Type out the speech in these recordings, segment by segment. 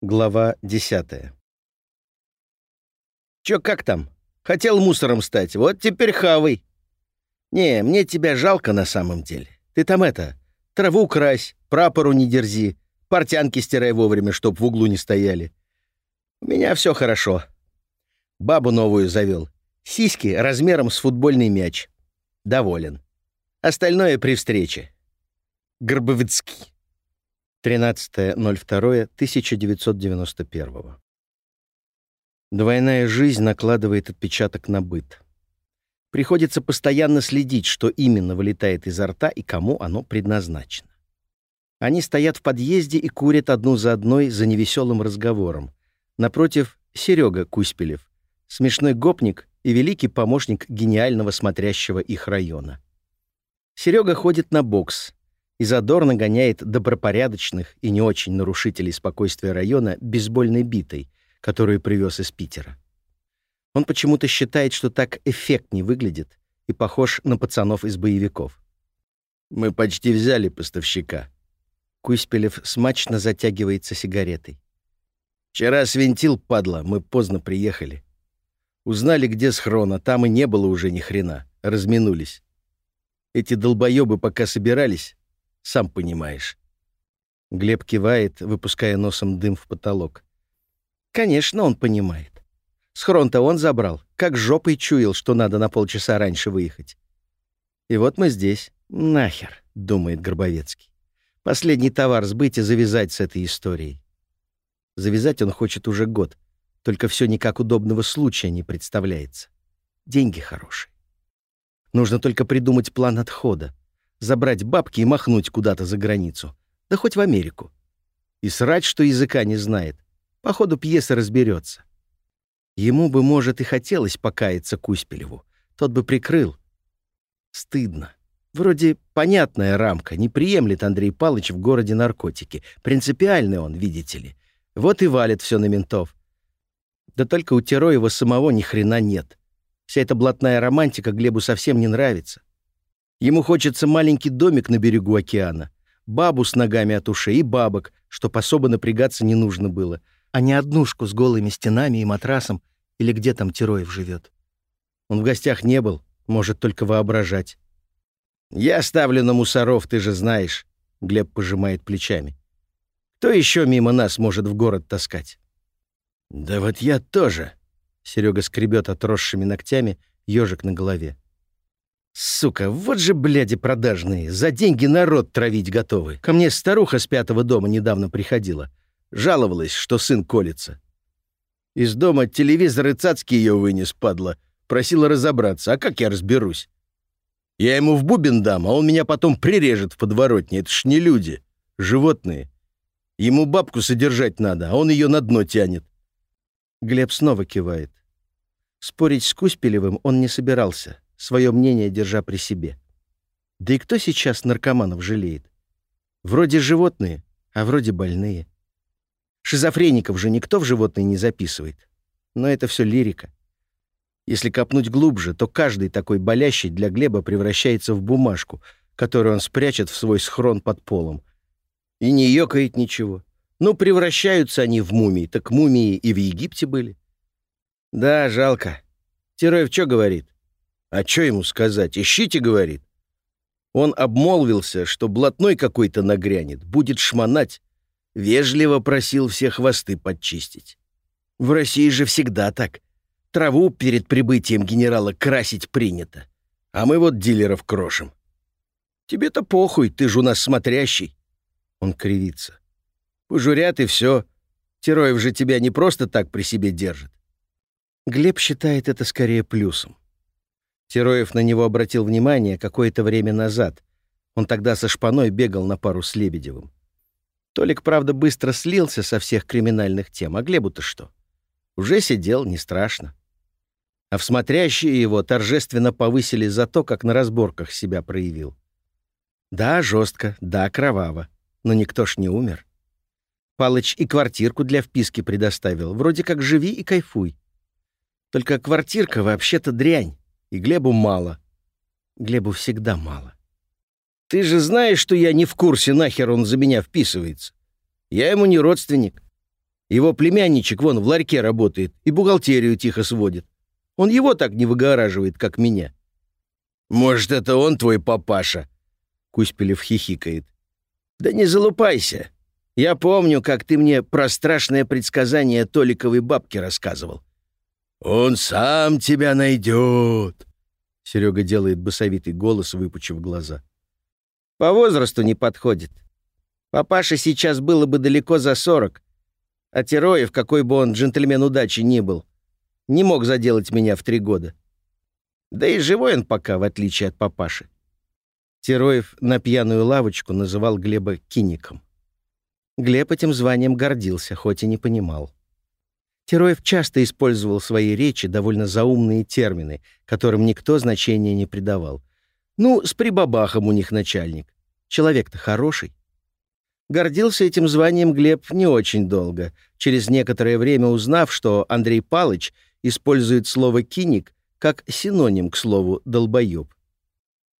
Глава 10. «Чё, как там? Хотел мусором стать, вот теперь хавай. Не, мне тебя жалко на самом деле. Ты там это, траву крась, прапору не дерзи, портянки стирай вовремя, чтоб в углу не стояли. У меня все хорошо. Бабу новую завел. Сиськи размером с футбольный мяч. Доволен. Остальное при встрече. Горбовицкий. 13.02.1991. Двойная жизнь накладывает отпечаток на быт. Приходится постоянно следить, что именно вылетает изо рта и кому оно предназначено. Они стоят в подъезде и курят одну за одной за невеселым разговором. Напротив — Серега Куспелев, смешной гопник и великий помощник гениального смотрящего их района. Серега ходит на бокс — и задорно гоняет добропорядочных и не очень нарушителей спокойствия района бейсбольной битой, которую привез из Питера. Он почему-то считает, что так эффектнее выглядит и похож на пацанов из боевиков. «Мы почти взяли поставщика». Куйспелев смачно затягивается сигаретой. «Вчера свинтил, падла, мы поздно приехали. Узнали, где схрон, а там и не было уже ни хрена. Разминулись. Эти долбоебы пока собирались, сам понимаешь». Глеб кивает, выпуская носом дым в потолок. «Конечно, он понимает. Схрон-то он забрал, как жопой чуял, что надо на полчаса раньше выехать. И вот мы здесь. Нахер, — думает Горбовецкий. Последний товар сбыть и завязать с этой историей. Завязать он хочет уже год, только все никак удобного случая не представляется. Деньги хорошие. Нужно только придумать план отхода забрать бабки и махнуть куда-то за границу. Да хоть в Америку. И срать, что языка не знает. По ходу пьесы разберется. Ему бы, может, и хотелось покаяться Куспелеву. Тот бы прикрыл. Стыдно. Вроде понятная рамка. Не приемлет Андрей Палыч в городе наркотики. Принципиальный он, видите ли. Вот и валит все на ментов. Да только у Тероева самого ни хрена нет. Вся эта блатная романтика Глебу совсем не нравится. Ему хочется маленький домик на берегу океана, бабу с ногами от ушей и бабок, чтоб особо напрягаться не нужно было, а не однушку с голыми стенами и матрасом или где там Тероев живет. Он в гостях не был, может только воображать. «Я ставлю на мусоров, ты же знаешь», — Глеб пожимает плечами. «Кто еще мимо нас может в город таскать?» «Да вот я тоже», — Серега скребет отросшими ногтями ежик на голове. Сука, вот же бляди продажные, за деньги народ травить готовы. Ко мне старуха с пятого дома недавно приходила. Жаловалась, что сын колется. Из дома телевизор и цацки ее вынес, падла. Просила разобраться, а как я разберусь? Я ему в бубен дам, а он меня потом прирежет в подворотне. Это ж не люди, животные. Ему бабку содержать надо, а он ее на дно тянет. Глеб снова кивает. Спорить с Куспелевым он не собирался свое мнение держа при себе. Да и кто сейчас наркоманов жалеет? Вроде животные, а вроде больные. Шизофреников же никто в животные не записывает. Но это все лирика. Если копнуть глубже, то каждый такой болящий для Глеба превращается в бумажку, которую он спрячет в свой схрон под полом. И не ёкает ничего. Ну, превращаются они в мумии, так мумии и в Египте были. Да, жалко. Тероев что говорит? А что ему сказать? Ищите, говорит. Он обмолвился, что блатной какой-то нагрянет, будет шмонать. Вежливо просил все хвосты подчистить. В России же всегда так. Траву перед прибытием генерала красить принято. А мы вот дилеров крошим. Тебе-то похуй, ты же у нас смотрящий. Он кривится. Пожурят и все. Тероев же тебя не просто так при себе держит. Глеб считает это скорее плюсом. Тероев на него обратил внимание какое-то время назад. Он тогда со шпаной бегал на пару с Лебедевым. Толик, правда, быстро слился со всех криминальных тем, а Глебу-то что? Уже сидел, не страшно. А в его торжественно повысили за то, как на разборках себя проявил. Да, жестко, да, кроваво, но никто ж не умер. Палыч и квартирку для вписки предоставил, вроде как живи и кайфуй. Только квартирка вообще-то дрянь. И Глебу мало. Глебу всегда мало. Ты же знаешь, что я не в курсе, нахер он за меня вписывается. Я ему не родственник. Его племянничек вон в ларьке работает и бухгалтерию тихо сводит. Он его так не выгораживает, как меня». «Может, это он твой папаша?» Куспелев хихикает. «Да не залупайся. Я помню, как ты мне про страшное предсказание Толиковой бабки рассказывал. «Он сам тебя найдет!» Серега делает басовитый голос, выпучив глаза. «По возрасту не подходит. Папаша сейчас было бы далеко за сорок, а Тероев, какой бы он джентльмен удачи ни был, не мог заделать меня в три года. Да и живой он пока, в отличие от папаши». Тероев на пьяную лавочку называл Глеба киником. Глеб этим званием гордился, хоть и не понимал. Тероев часто использовал в своей речи довольно заумные термины, которым никто значения не придавал. Ну, с прибабахом у них начальник. Человек-то хороший. Гордился этим званием Глеб не очень долго, через некоторое время узнав, что Андрей Палыч использует слово «киник» как синоним к слову «долбоёб».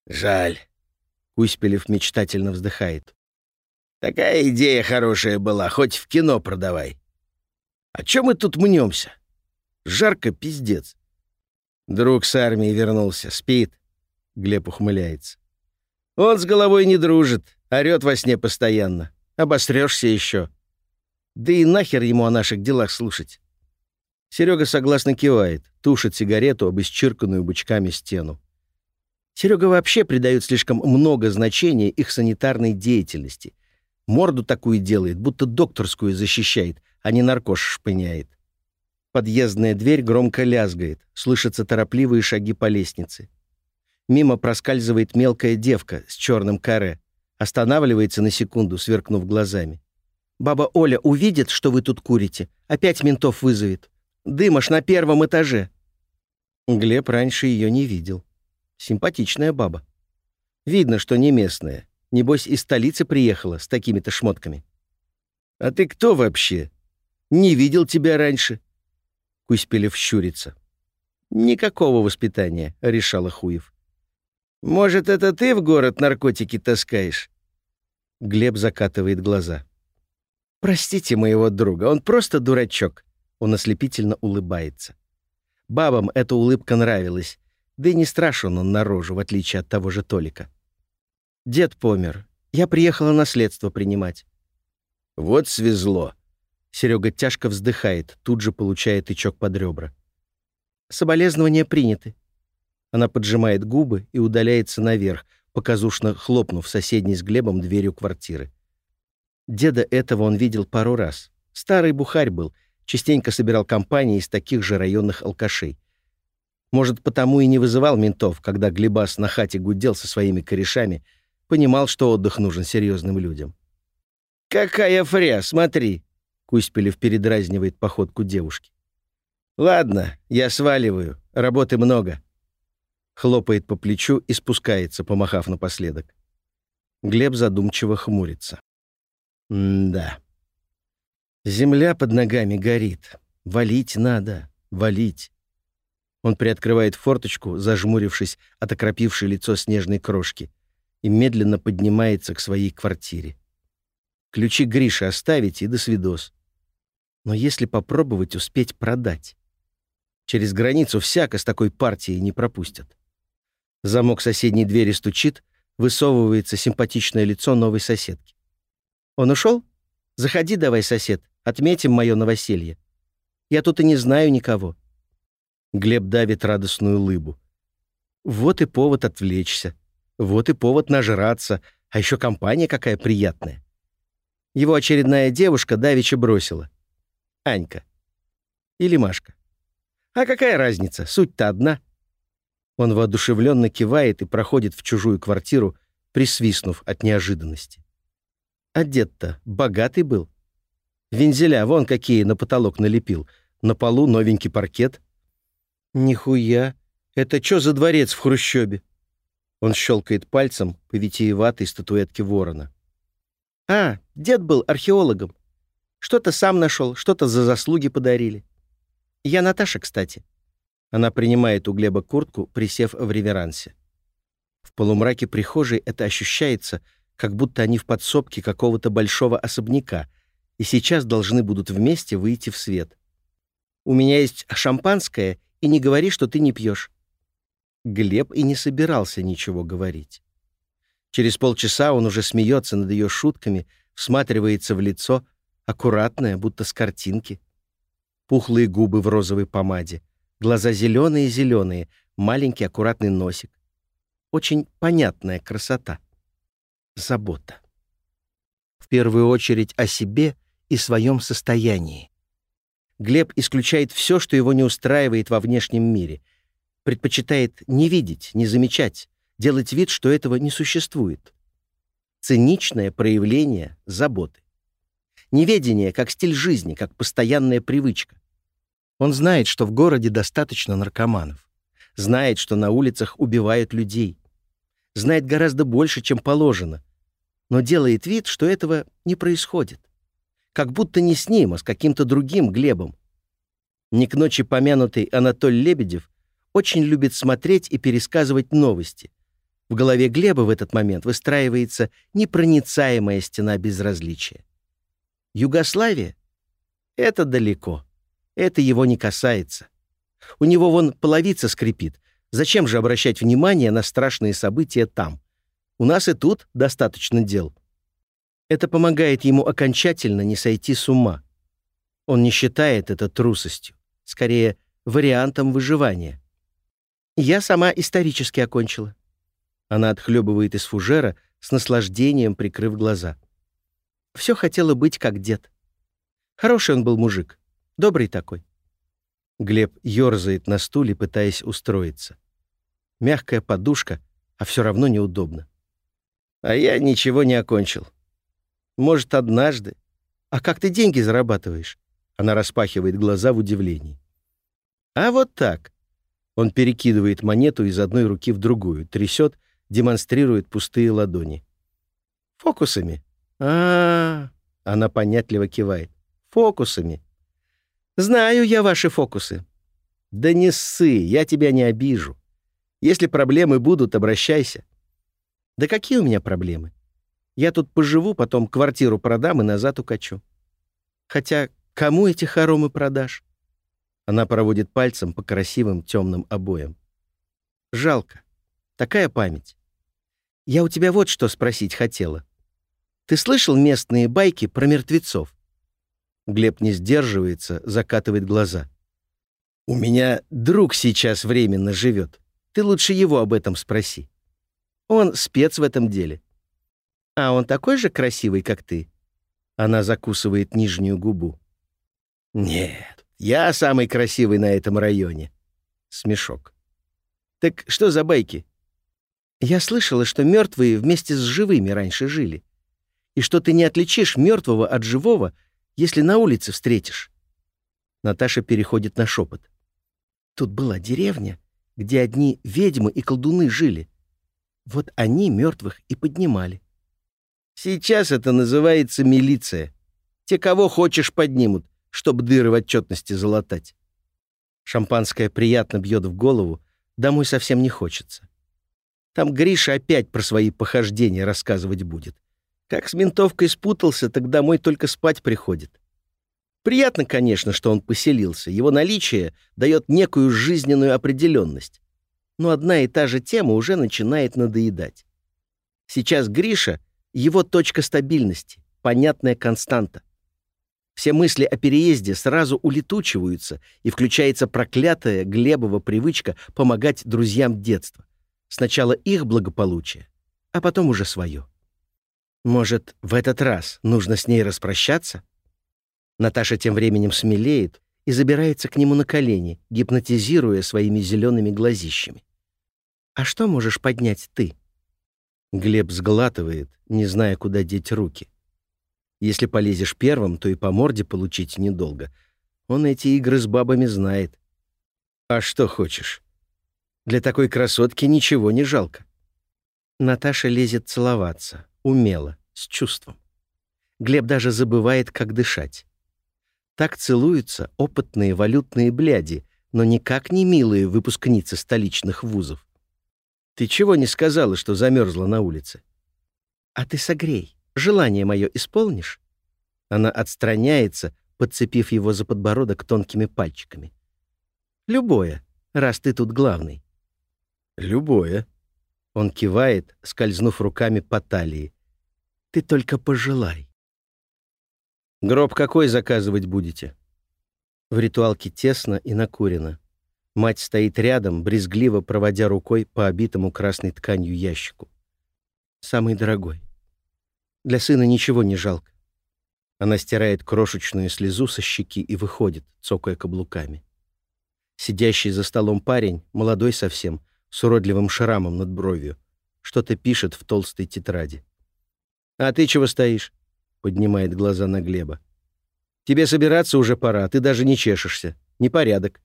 «Жаль», — Куспелев мечтательно вздыхает. «Такая идея хорошая была, хоть в кино продавай». А чё мы тут мнемся? Жарко, пиздец. Друг с армии вернулся, спит. Глеб ухмыляется. Он с головой не дружит, орёт во сне постоянно. Обосрёшься ещё. Да и нахер ему о наших делах слушать. Серега согласно кивает, тушит сигарету об исчерканную бычками стену. Серега вообще придает слишком много значения их санитарной деятельности. Морду такую делает, будто докторскую защищает, а не наркош шпыняет. Подъездная дверь громко лязгает, слышатся торопливые шаги по лестнице. Мимо проскальзывает мелкая девка с черным каре, останавливается на секунду, сверкнув глазами. «Баба Оля увидит, что вы тут курите, опять ментов вызовет. Дымаш на первом этаже». Глеб раньше ее не видел. Симпатичная баба. Видно, что не местная. Небось, из столицы приехала с такими-то шмотками. «А ты кто вообще?» Не видел тебя раньше». Куспелев щурится. «Никакого воспитания», — решал Хуев. «Может, это ты в город наркотики таскаешь?» Глеб закатывает глаза. «Простите моего друга, он просто дурачок». Он ослепительно улыбается. Бабам эта улыбка нравилась, да и не страшен он на рожу, в отличие от того же Толика. «Дед помер. Я приехала наследство принимать». «Вот свезло», Серега тяжко вздыхает, тут же получает тычок под ребра. «Соболезнования приняты». Она поджимает губы и удаляется наверх, показушно хлопнув соседней с Глебом дверью квартиры. Деда этого он видел пару раз. Старый бухарь был, частенько собирал компании из таких же районных алкашей. Может, потому и не вызывал ментов, когда Глебас на хате гудел со своими корешами, понимал, что отдых нужен серьезным людям. «Какая фря, смотри!» Куспелев передразнивает походку девушки. «Ладно, я сваливаю. Работы много». Хлопает по плечу и спускается, помахав напоследок. Глеб задумчиво хмурится. «М-да. Земля под ногами горит. Валить надо. Валить». Он приоткрывает форточку, зажмурившись от окропившей лицо снежной крошки, и медленно поднимается к своей квартире. Ключи Гриши оставить и до свидос. Но если попробовать успеть продать? Через границу всяко с такой партией не пропустят. Замок соседней двери стучит, высовывается симпатичное лицо новой соседки. «Он ушел? Заходи давай, сосед, отметим мое новоселье. Я тут и не знаю никого». Глеб давит радостную лыбу. Вот и повод отвлечься. Вот и повод нажраться. А еще компания какая приятная. Его очередная девушка давеча бросила. Анька. Или Машка. А какая разница? Суть-то одна. Он воодушевленно кивает и проходит в чужую квартиру, присвистнув от неожиданности. Дед-то богатый был. Вензеля вон какие на потолок налепил. На полу новенький паркет. Нихуя. Это что за дворец в Хрущебе? Он щелкает пальцем по витиеватой статуэтке ворона. А, дед был археологом. Что-то сам нашел, что-то за заслуги подарили. Я Наташа, кстати. Она принимает у Глеба куртку, присев в реверансе. В полумраке прихожей это ощущается, как будто они в подсобке какого-то большого особняка, и сейчас должны будут вместе выйти в свет. У меня есть шампанское, и не говори, что ты не пьешь. Глеб и не собирался ничего говорить. Через полчаса он уже смеется над ее шутками, всматривается в лицо, аккуратное, будто с картинки. Пухлые губы в розовой помаде, глаза зеленые-зеленые, маленький аккуратный носик. Очень понятная красота. Забота. В первую очередь о себе и своем состоянии. Глеб исключает все, что его не устраивает во внешнем мире. Предпочитает не видеть, не замечать, делать вид, что этого не существует. Циничное проявление заботы. Неведение как стиль жизни, как постоянная привычка. Он знает, что в городе достаточно наркоманов. Знает, что на улицах убивают людей. Знает гораздо больше, чем положено. Но делает вид, что этого не происходит как будто не с ним, а с каким-то другим Глебом. Не к ночи помянутый Анатолий Лебедев очень любит смотреть и пересказывать новости. В голове Глеба в этот момент выстраивается непроницаемая стена безразличия. Югославия? Это далеко. Это его не касается. У него вон половица скрипит. Зачем же обращать внимание на страшные события там? У нас и тут достаточно дел. Это помогает ему окончательно не сойти с ума. Он не считает это трусостью, скорее, вариантом выживания. Я сама исторически окончила. Она отхлебывает из фужера, с наслаждением прикрыв глаза. Все хотела быть как дед. Хороший он был мужик, добрый такой. Глеб ерзает на стуле, пытаясь устроиться. Мягкая подушка, а все равно неудобно. А я ничего не окончил. Может, однажды. А как ты деньги зарабатываешь? Она распахивает глаза в удивлении. А вот так. Он перекидывает монету из одной руки в другую, трясет, демонстрирует пустые ладони. Фокусами. А, Она понятливо кивает. Фокусами. Знаю я ваши фокусы. Да не ссы, я тебя не обижу. Если проблемы будут, обращайся. Да какие у меня проблемы? Я тут поживу, потом квартиру продам и назад укачу. Хотя кому эти хоромы продашь? Она проводит пальцем по красивым темным обоям. Жалко. Такая память. Я у тебя вот что спросить хотела. Ты слышал местные байки про мертвецов? Глеб не сдерживается, закатывает глаза. У меня друг сейчас временно живет. Ты лучше его об этом спроси. Он спец в этом деле. А он такой же красивый, как ты?» Она закусывает нижнюю губу. «Нет, я самый красивый на этом районе». Смешок. «Так что за байки?» «Я слышала, что мертвые вместе с живыми раньше жили, и что ты не отличишь мертвого от живого, если на улице встретишь». Наташа переходит на шепот. «Тут была деревня, где одни ведьмы и колдуны жили. Вот они мертвых и поднимали. Сейчас это называется милиция. Те, кого хочешь, поднимут, чтобы дыры в отчетности залатать. Шампанское приятно бьет в голову, домой совсем не хочется. Там Гриша опять про свои похождения рассказывать будет. Как с ментовкой спутался, так домой только спать приходит. Приятно, конечно, что он поселился. Его наличие дает некую жизненную определенность. Но одна и та же тема уже начинает надоедать. Сейчас Гриша его точка стабильности, понятная константа. Все мысли о переезде сразу улетучиваются, и включается проклятая Глебова привычка помогать друзьям детства. Сначала их благополучие, а потом уже свое. Может, в этот раз нужно с ней распрощаться? Наташа тем временем смелеет и забирается к нему на колени, гипнотизируя своими зелеными глазищами. «А что можешь поднять ты?» Глеб сглатывает, не зная, куда деть руки. Если полезешь первым, то и по морде получить недолго. Он эти игры с бабами знает. А что хочешь? Для такой красотки ничего не жалко. Наташа лезет целоваться, умело, с чувством. Глеб даже забывает, как дышать. Так целуются опытные валютные бляди, но никак не милые выпускницы столичных вузов. Ты чего не сказала, что замерзла на улице? А ты согрей. Желание мое исполнишь? Она отстраняется, подцепив его за подбородок тонкими пальчиками. «Любое, раз ты тут главный». «Любое». Он кивает, скользнув руками по талии. «Ты только пожелай». «Гроб какой заказывать будете?» В ритуалке тесно и накурено. Мать стоит рядом, брезгливо проводя рукой по обитому красной тканью ящику. «Самый дорогой. Для сына ничего не жалко. Она стирает крошечную слезу со щеки и выходит, цокая каблуками. Сидящий за столом парень, молодой совсем, с уродливым шрамом над бровью, что-то пишет в толстой тетради. «А ты чего стоишь?» — поднимает глаза на Глеба. «Тебе собираться уже пора, ты даже не чешешься. Непорядок».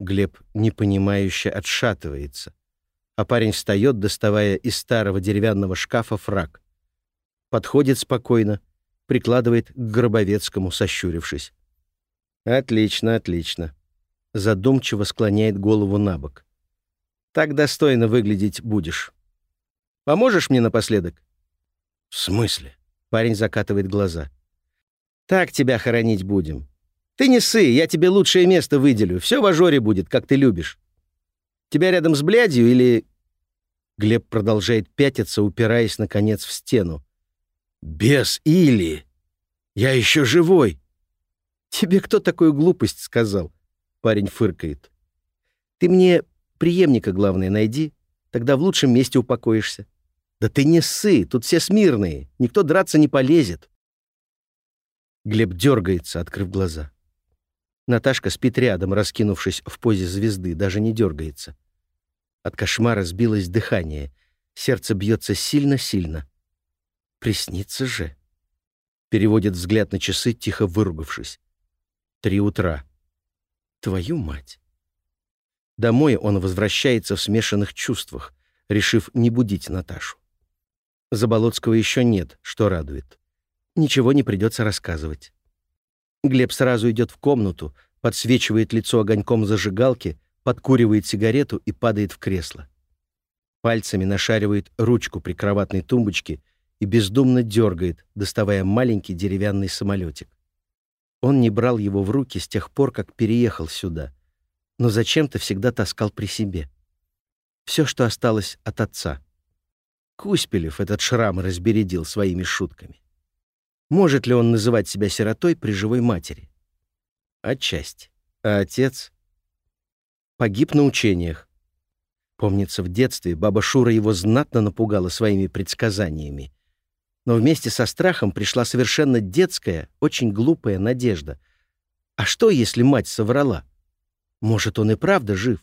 Глеб непонимающе отшатывается, а парень встает, доставая из старого деревянного шкафа фраг. Подходит спокойно, прикладывает к Гробовецкому, сощурившись. «Отлично, отлично». Задумчиво склоняет голову на бок. «Так достойно выглядеть будешь. Поможешь мне напоследок?» «В смысле?» Парень закатывает глаза. «Так тебя хоронить будем. Ты не ссы, я тебе лучшее место выделю. Все в ажоре будет, как ты любишь. Тебя рядом с блядью или...» Глеб продолжает пятиться, упираясь, наконец, в стену. «Без или! Я еще живой!» «Тебе кто такую глупость сказал?» Парень фыркает. «Ты мне преемника, главное, найди, тогда в лучшем месте упокоишься». «Да ты не ссы, тут все смирные, никто драться не полезет». Глеб дергается, открыв глаза. Наташка спит рядом, раскинувшись в позе звезды, даже не дергается. От кошмара сбилось дыхание, сердце бьется сильно-сильно. Приснится же. Переводит взгляд на часы, тихо выругавшись. Три утра. Твою мать. Домой он возвращается в смешанных чувствах, решив не будить Наташу. Заболоцкого еще нет, что радует. Ничего не придется рассказывать. Глеб сразу идет в комнату, подсвечивает лицо огоньком зажигалки, подкуривает сигарету и падает в кресло. Пальцами нашаривает ручку при кроватной тумбочке и бездумно дергает, доставая маленький деревянный самолетик. Он не брал его в руки с тех пор, как переехал сюда, но зачем-то всегда таскал при себе. Все, что осталось от отца. Куспелев этот шрам разбередил своими шутками. Может ли он называть себя сиротой при живой матери? Отчасти. А отец? Погиб на учениях. Помнится, в детстве баба Шура его знатно напугала своими предсказаниями но вместе со страхом пришла совершенно детская, очень глупая надежда. А что, если мать соврала? Может, он и правда жив?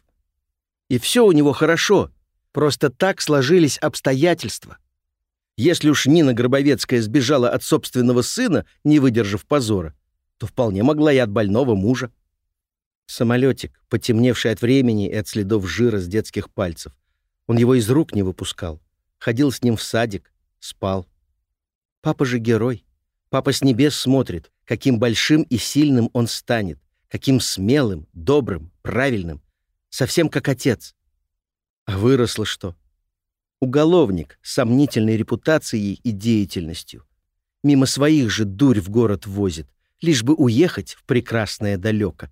И все у него хорошо, просто так сложились обстоятельства. Если уж Нина Гробовецкая сбежала от собственного сына, не выдержав позора, то вполне могла и от больного мужа. Самолетик, потемневший от времени и от следов жира с детских пальцев. Он его из рук не выпускал. Ходил с ним в садик, спал. Папа же герой. Папа с небес смотрит, каким большим и сильным он станет, каким смелым, добрым, правильным, совсем как отец. А выросло что? Уголовник с сомнительной репутацией и деятельностью. Мимо своих же дурь в город возит, лишь бы уехать в прекрасное далеко.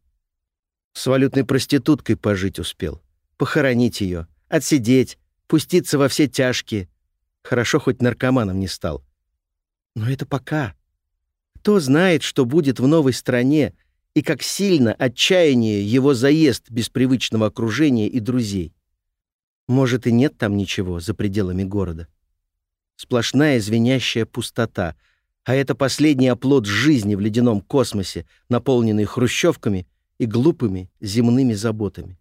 С валютной проституткой пожить успел, похоронить ее, отсидеть, пуститься во все тяжкие. Хорошо хоть наркоманом не стал. Но это пока. Кто знает, что будет в новой стране, и как сильно отчаяние его заезд без привычного окружения и друзей. Может, и нет там ничего за пределами города. Сплошная звенящая пустота, а это последний оплот жизни в ледяном космосе, наполненный хрущевками и глупыми земными заботами.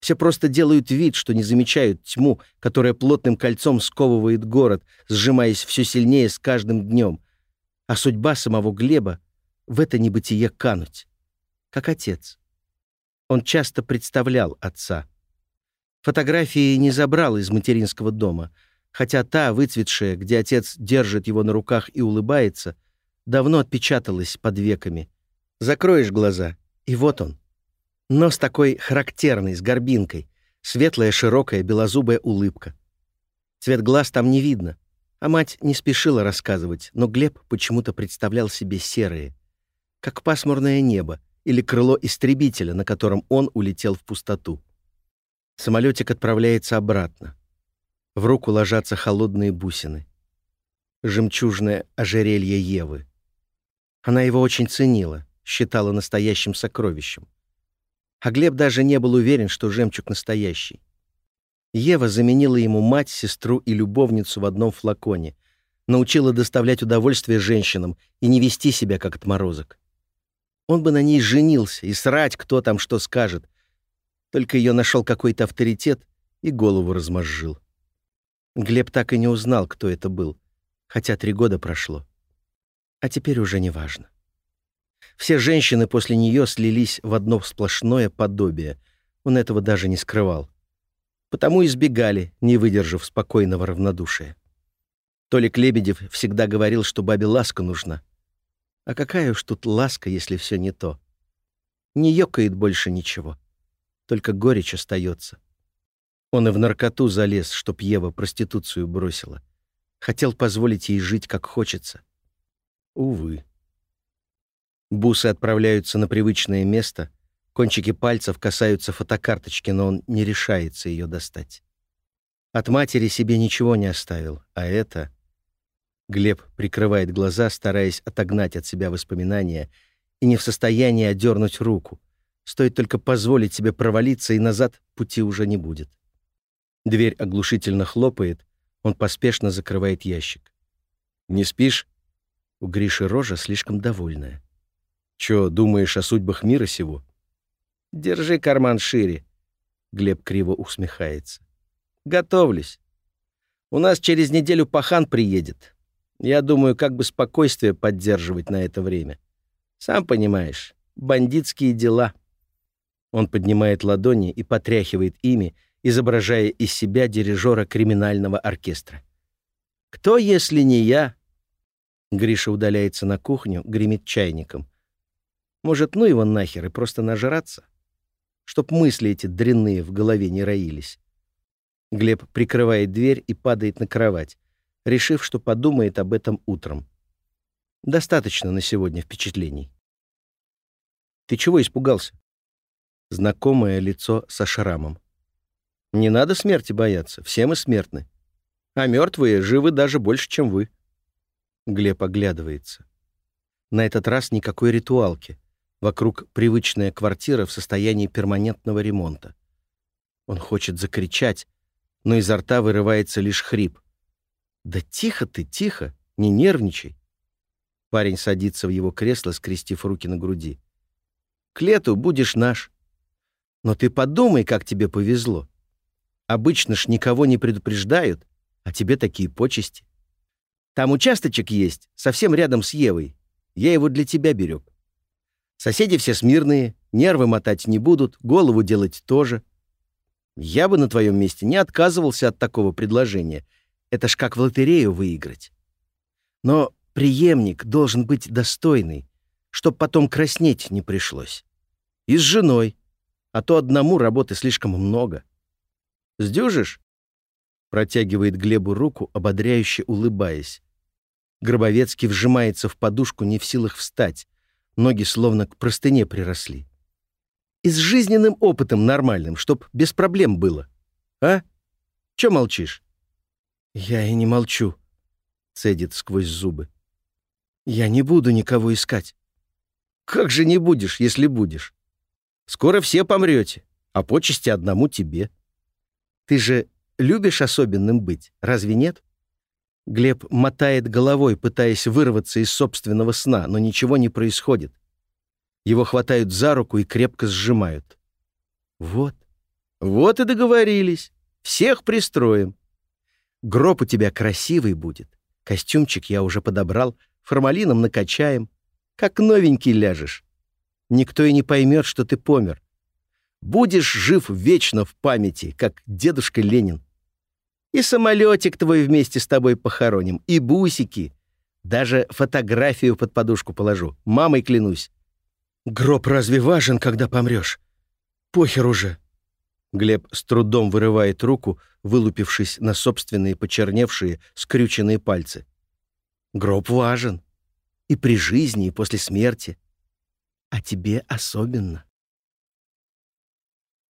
Все просто делают вид, что не замечают тьму, которая плотным кольцом сковывает город, сжимаясь все сильнее с каждым днем. А судьба самого Глеба — в это небытие кануть. Как отец. Он часто представлял отца. Фотографии не забрал из материнского дома, хотя та, выцветшая, где отец держит его на руках и улыбается, давно отпечаталась под веками. Закроешь глаза, и вот он, Нос такой характерный, с горбинкой. Светлая, широкая, белозубая улыбка. Цвет глаз там не видно. А мать не спешила рассказывать, но Глеб почему-то представлял себе серые, как пасмурное небо или крыло истребителя, на котором он улетел в пустоту. Самолетик отправляется обратно. В руку ложатся холодные бусины. Жемчужное ожерелье Евы. Она его очень ценила, считала настоящим сокровищем. А Глеб даже не был уверен, что жемчуг настоящий. Ева заменила ему мать, сестру и любовницу в одном флаконе, научила доставлять удовольствие женщинам и не вести себя как отморозок. Он бы на ней женился и срать, кто там что скажет. Только ее нашел какой-то авторитет и голову размозжил. Глеб так и не узнал, кто это был, хотя три года прошло. А теперь уже не важно. Все женщины после нее слились в одно сплошное подобие. Он этого даже не скрывал потому избегали, не выдержав спокойного равнодушия. Толик Лебедев всегда говорил, что бабе ласка нужна. А какая уж тут ласка, если все не то? Не ёкает больше ничего. Только горечь остается. Он и в наркоту залез, чтоб Ева проституцию бросила. Хотел позволить ей жить, как хочется. Увы. Бусы отправляются на привычное место, Кончики пальцев касаются фотокарточки, но он не решается ее достать. От матери себе ничего не оставил, а это... Глеб прикрывает глаза, стараясь отогнать от себя воспоминания, и не в состоянии одернуть руку. Стоит только позволить себе провалиться, и назад пути уже не будет. Дверь оглушительно хлопает, он поспешно закрывает ящик. «Не спишь?» У Гриши рожа слишком довольная. «Чё, думаешь о судьбах мира сего?» Держи карман шире. Глеб криво усмехается. Готовлюсь. У нас через неделю пахан приедет. Я думаю, как бы спокойствие поддерживать на это время. Сам понимаешь, бандитские дела. Он поднимает ладони и потряхивает ими, изображая из себя дирижера криминального оркестра. «Кто, если не я?» Гриша удаляется на кухню, гремит чайником. «Может, ну его нахер и просто нажраться?» чтоб мысли эти дрянные в голове не роились. Глеб прикрывает дверь и падает на кровать, решив, что подумает об этом утром. Достаточно на сегодня впечатлений. «Ты чего испугался?» Знакомое лицо со шрамом. «Не надо смерти бояться, все мы смертны. А мертвые живы даже больше, чем вы». Глеб оглядывается. На этот раз никакой ритуалки. Вокруг привычная квартира в состоянии перманентного ремонта. Он хочет закричать, но изо рта вырывается лишь хрип. «Да тихо ты, тихо, не нервничай!» Парень садится в его кресло, скрестив руки на груди. «К лету будешь наш. Но ты подумай, как тебе повезло. Обычно ж никого не предупреждают, а тебе такие почести. Там участочек есть, совсем рядом с Евой. Я его для тебя берег. Соседи все смирные, нервы мотать не будут, голову делать тоже. Я бы на твоем месте не отказывался от такого предложения. Это ж как в лотерею выиграть. Но преемник должен быть достойный, чтоб потом краснеть не пришлось. И с женой, а то одному работы слишком много. Сдюжишь? Протягивает Глебу руку, ободряюще улыбаясь. Гробовецкий вжимается в подушку, не в силах встать. Ноги словно к простыне приросли. И с жизненным опытом нормальным, чтоб без проблем было. А? Чё молчишь? Я и не молчу, цедит сквозь зубы. Я не буду никого искать. Как же не будешь, если будешь? Скоро все помрете, а почести одному тебе. Ты же любишь особенным быть, разве нет? Глеб мотает головой, пытаясь вырваться из собственного сна, но ничего не происходит. Его хватают за руку и крепко сжимают. Вот, вот и договорились. Всех пристроим. Гроб у тебя красивый будет. Костюмчик я уже подобрал, формалином накачаем. Как новенький ляжешь. Никто и не поймет, что ты помер. Будешь жив вечно в памяти, как дедушка Ленин. И самолетик твой вместе с тобой похороним, и бусики. Даже фотографию под подушку положу, мамой клянусь. Гроб разве важен, когда помрешь? Похер уже. Глеб с трудом вырывает руку, вылупившись на собственные почерневшие, скрюченные пальцы. Гроб важен. И при жизни, и после смерти. А тебе особенно.